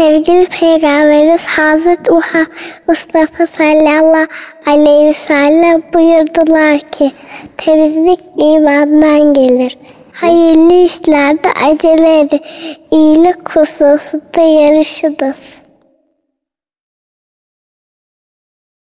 Sevgili Peygamberimiz Hazreti Mustafa sallallahu aleyhi ve sellem buyurdular ki temizlik imandan gelir. Hayırlı işlerde acele edin. İyilik hususunda yarışınız.